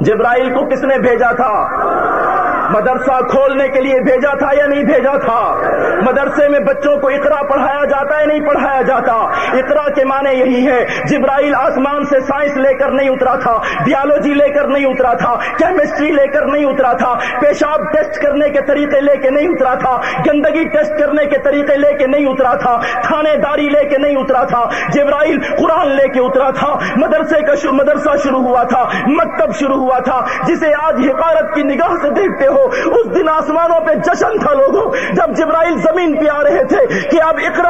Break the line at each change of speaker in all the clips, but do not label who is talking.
جبرائیل کو کس نے بھیجا تھا؟ مدرسہ کھولنے کے لیے بھیجا تھا یا نہیں بھیجا تھا؟ مدرسے میں بچوں کو اقرا پڑھایا جاتا ہے نہیں پڑھایا جاتا؟ اقرا کے معنی یہی ہے، جبرائیل آسمان سے سائنس لے کر نہیں اترا تھا بیالوجی لے کر نہیں اترا تھا، کیمسٹری لے کر نہیں اترا تھا، پیشاب ٹیسٹ کرنے کے طریقے لے کے نہیں اترا تھا، گندگی ٹیسٹ کرنے کے طریقے لے کے نہیں اترا تھا، تھانے داری لے کے نہیں اترا تھا، جبرائیل قرآن لے کے اترا تھا، مدرسے کا مدرسہ شروع ہوا تھا، مکتب شروع ہوا تھا، جسے آج حقارت کی نگاہ سے دیکھتے ہو اس دن آسمانوں پہ جشن تھا لوگوں، جب جبرائیل زمین پہ آ رہے تھے کہ اب اقرا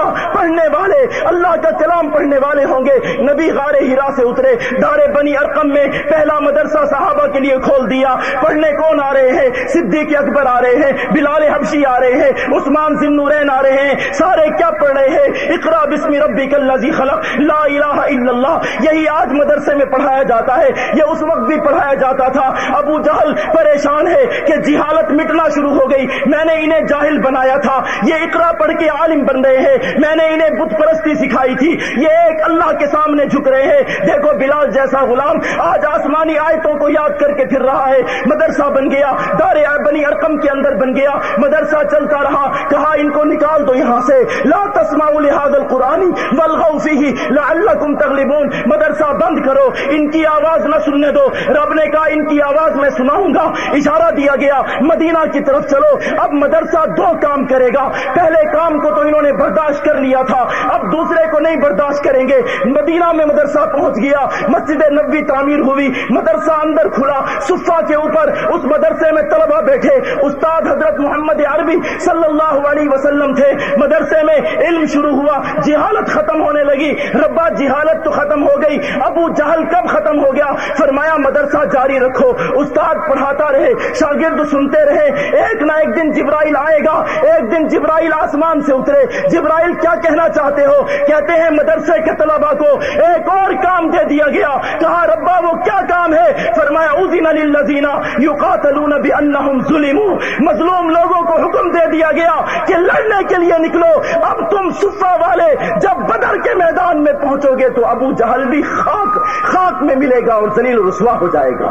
پڑھنے والے، اللہ کا کلام پڑھنے والے ہوں گے۔ نبی غار ہیرا سے اترے دارے بنی ارقم میں پہلا مدرسہ صحابہ کے لیے کھول دیا۔ پڑھنے کون آ رہے ہیں؟ صدیق اکبر آ رہے ہیں، بلال حبشی آ رہے ہیں، عثمان نورین آ رہے ہیں۔ سارے کیا پڑھ رہے ہیں؟ اقرا بسم ربی کلزی خلق۔ لا الہ الا اللہ۔ یہی آج مدرسے میں پڑھایا جاتا ہے۔ یہ اس وقت بھی پڑھایا جاتا تھا۔ ابو جہل پریشان ہے کہ جہالت مٹنا شروع ہو گئی۔ میں نے انہیں جاہل بنایا تھا۔ یہ اقرا پڑھ کے عالم بن رہے ہیں۔ میں نے انہیں بت پرستی سکھائی تھی۔ یہ ایک اللہ کے سامنے جھک رہے ہیں۔ دیکھو بلال جیسا غلام، آج آسمانی آیتوں کو یاد کر کے پھر رہا ہے۔ مدرسہ بن گیا، دار بنی ارقم کے اندر بن گیا۔ مدرسہ چلتا رہا، کہا ان کو نکال دو یہاں سے۔ لا تسمعوا لهذا القرآن والغوا فيه لعلكم تغلبون۔ مدرسہ بند کرو، ان کی آواز نہ سننے دو۔ رب نے کہا، ان کی آواز میں سناؤں گا۔ اشارہ دیا گیا، مدینہ کی طرف چلو۔ اب مدرسہ دو کام کرے گا۔ پہلے کام کو تو انہوں نے برداشت کر لیا تھا۔ اب دوسرے کو نہیں برداشت کریں گے۔ مدینہ میں مدرسہ پہنچ گیا۔ مسجد نبی تعمیر ہوئی۔ مدرسہ اندر کھلا۔ صفا کے اوپر اس مدرسے میں طلبہ بیٹھے۔ استاد حضرت محمد عربی صلی اللہ علیہ وسلم تھے۔ مدرسے میں علم شروع ہوا۔ جہالت ختم ہونے لگی۔ ربا، جہالت تو ختم ہو گئی۔ ابو جہل کب ختم ہو گیا؟ فرمایا، مدرسہ جاری رکھو۔ استاد پڑھاتا رہے، شاگرد سنتے رہے۔ ایک نہ ایک دن جبرائیل آئے گا۔ ایک دن جبرائیل آسمان سے اترے۔ جبرائیل کیا کہنا چاہتے ہو؟ کہتے ہیں مدرسے کے طلبا کو، ایک اور کام دے دیا گیا۔ کہا، ربا، وہ کیا کام ہے؟ فرمایا ازین للذین یقاتلون بانہم ظلموا۔ مظلوم لوگوں کو حکم دے دیا گیا کہ لڑنے کے لیے نکلو۔ اب تم صفا والے، جب بدر کے میدان میں پہنچو گے تو ابو جہل بھی خاک خاک میں ملے گا اور ذلیل رسوا ہو جائے گا۔